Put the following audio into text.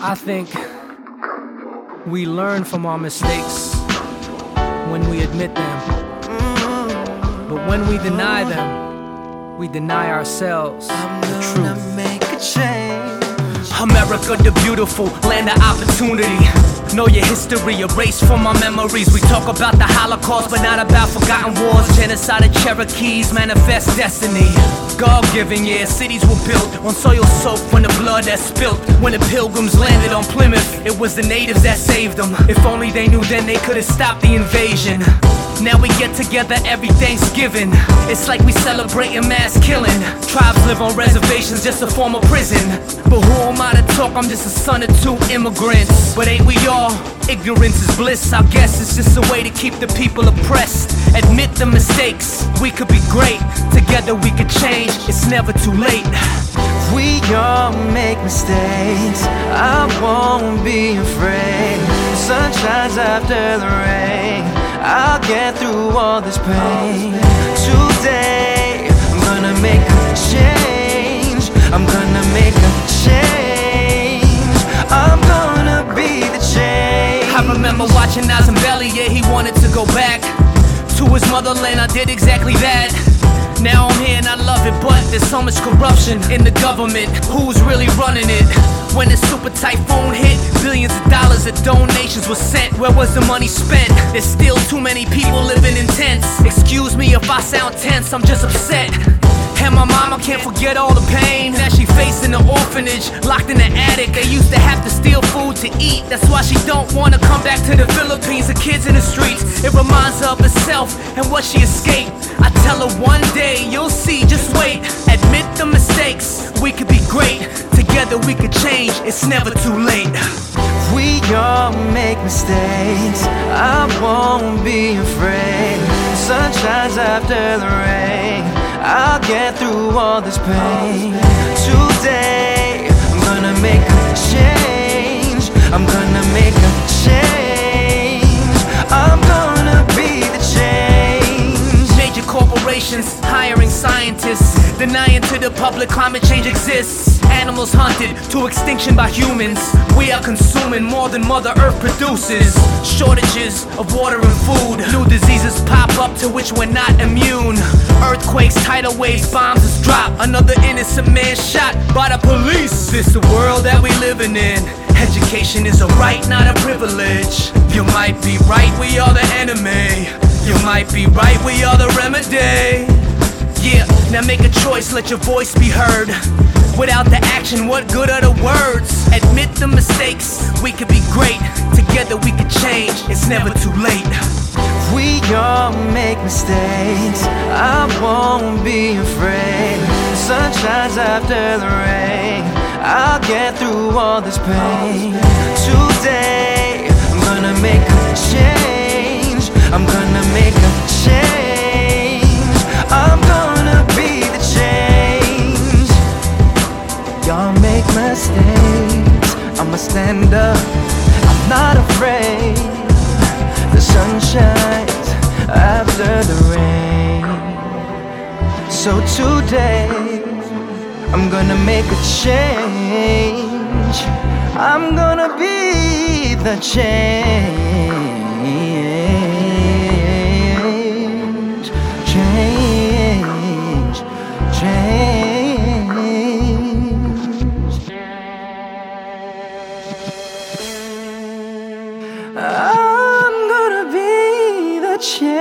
I think we learn from our mistakes when we admit them. Mm-hmm. But when we deny them, we deny ourselves the truth. make a change. America the beautiful, land of opportunity. Know your history, erased from our memories. We talk about the Holocaust, but not about forgotten wars. Genocide of Cherokees, manifest destiny. God given, yeah, cities were built on soil soaked from the blood that spilt. When the pilgrims landed on Plymouth, it was the natives that saved them. If only they knew then they could have stopped the invasion. Now we get together every Thanksgiving. It's like we celebrating mass killing. Tribes live on reservations, just a form of prison. But who am I to talk? I'm just a son of two immigrants. But ain't we all? Ignorance is bliss. I guess it's just a way to keep the people oppressed. Admit the mistakes. We could be great. Together we could change. It's never too late. We all make mistakes. I won't be afraid. The sun shines after the rain. I'll get through all this pain. Today, I'm gonna make a change. I'm gonna make a change. I'm gonna be the change. I remember watching Belly, yeah, he wanted to go back to his motherland. I did exactly that. Now I'm here and I love it, but there's so much corruption in the government. Who's really running it? When the super typhoon hit, billions of dollars of donations were sent. Where was the money spent? There's still too many people living in tents. Excuse me if I sound tense, I'm just upset. And my mama can't forget all the pain that she faced in the orphanage, locked in the attic. They used to have to steal food to eat. That's why she don't wanna come back to the Philippines. The kids in the streets, it reminds her of herself and what she escaped. I tell her one day you'll see, just wait. Admit the mistakes, we could be great. Together we could change, it's never too late. We all make mistakes. I won't be afraid. Sun shines after the rain. I'll get through all this pain. Today, corporations hiring scientists, denying to the public climate change exists. Animals hunted to extinction by humans. We are consuming more than Mother Earth produces. Shortages of water and food. New diseases pop up to which we're not immune. Earthquakes, tidal waves, bombs is dropped. Another innocent man shot by the police. This the world that we living in. Education is a right, not a privilege. You might be right, we are the enemy. You might be right, we are the remedy. Yeah, now make a choice, let your voice be heard. Without the action, what good are the words? Admit the mistakes, we could be great. Together we could change, it's never too late. We all make mistakes. I won't be afraid. Sun shines after the rain. I'll get through all this pain. Today, So today, I'm gonna make a change. I'm gonna be the change. Change. Change. I'm gonna be the change.